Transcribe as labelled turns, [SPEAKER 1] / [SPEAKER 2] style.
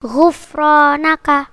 [SPEAKER 1] Ghufranaka